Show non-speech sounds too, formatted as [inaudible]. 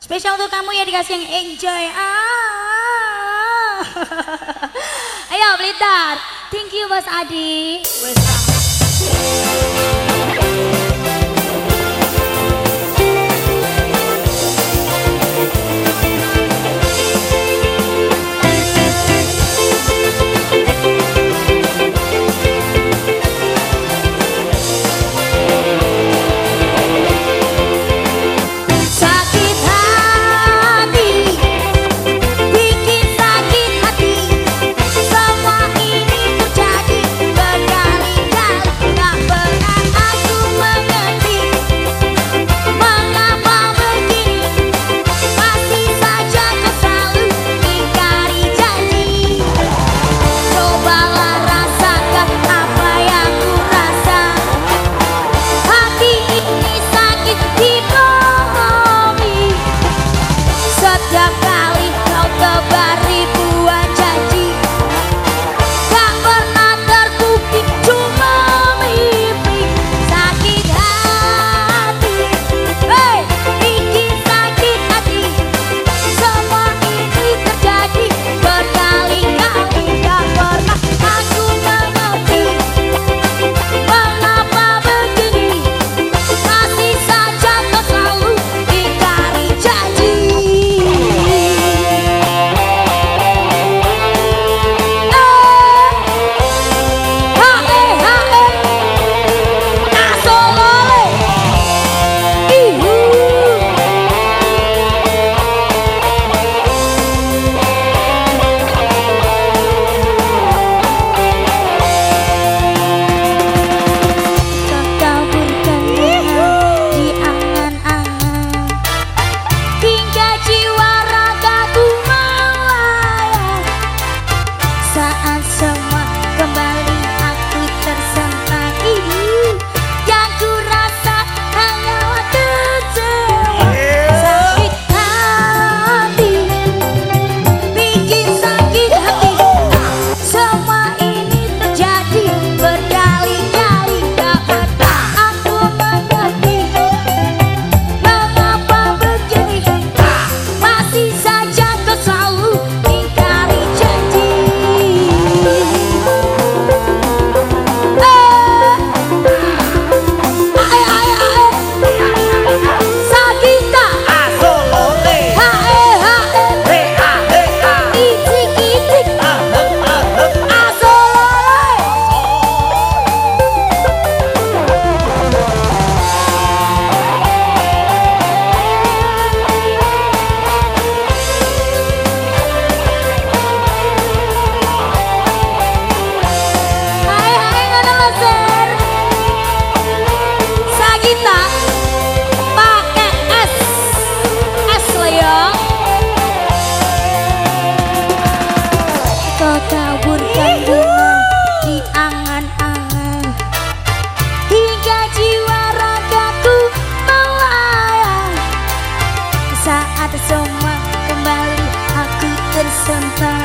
Spesial untuk kamu ya dikasih yang enjoy. Ah. [laughs] Ayo Blitar. Thank you Mas Adi. Welcome. tentang